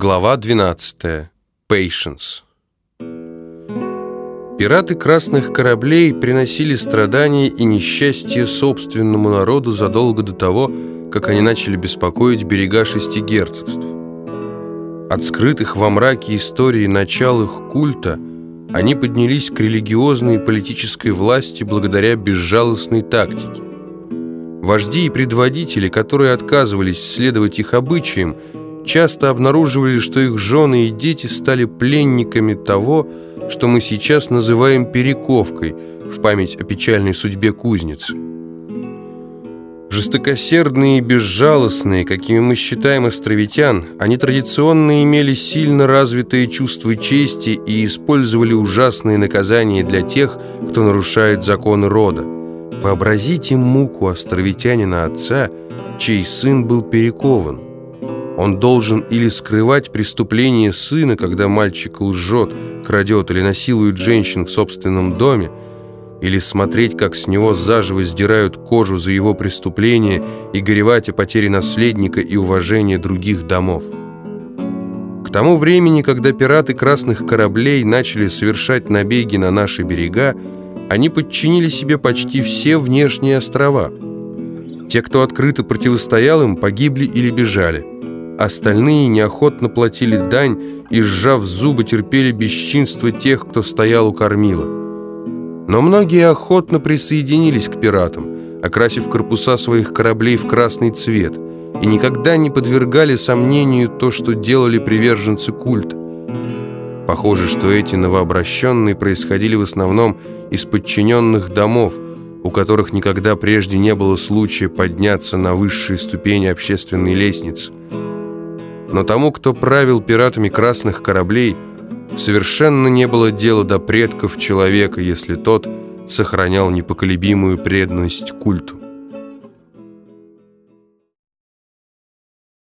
Глава 12. Patience. Пираты красных кораблей приносили страдания и несчастье собственному народу задолго до того, как они начали беспокоить берега шести герцогств. От скрытых во мраке истории начал их культа они поднялись к религиозной и политической власти благодаря безжалостной тактике. Вожди и предводители, которые отказывались следовать их обычаям, часто обнаруживали, что их жены и дети стали пленниками того, что мы сейчас называем перековкой в память о печальной судьбе кузницы. Жестокосердные и безжалостные, какими мы считаем островитян, они традиционно имели сильно развитые чувства чести и использовали ужасные наказания для тех, кто нарушает законы рода. Вообразите муку островитянина отца, чей сын был перекован. Он должен или скрывать преступление сына, когда мальчик лжет, крадет или насилует женщин в собственном доме, или смотреть, как с него заживо сдирают кожу за его преступление и горевать о потере наследника и уважения других домов. К тому времени, когда пираты красных кораблей начали совершать набеги на наши берега, они подчинили себе почти все внешние острова. Те, кто открыто противостоял им, погибли или бежали – Остальные неохотно платили дань и, сжав зубы, терпели бесчинство тех, кто стоял у кормила. Но многие охотно присоединились к пиратам, окрасив корпуса своих кораблей в красный цвет, и никогда не подвергали сомнению то, что делали приверженцы культа. Похоже, что эти новообращенные происходили в основном из подчиненных домов, у которых никогда прежде не было случая подняться на высшие ступени общественной лестницы. Но тому, кто правил пиратами красных кораблей, совершенно не было дела до предков человека, если тот сохранял непоколебимую преданность культу.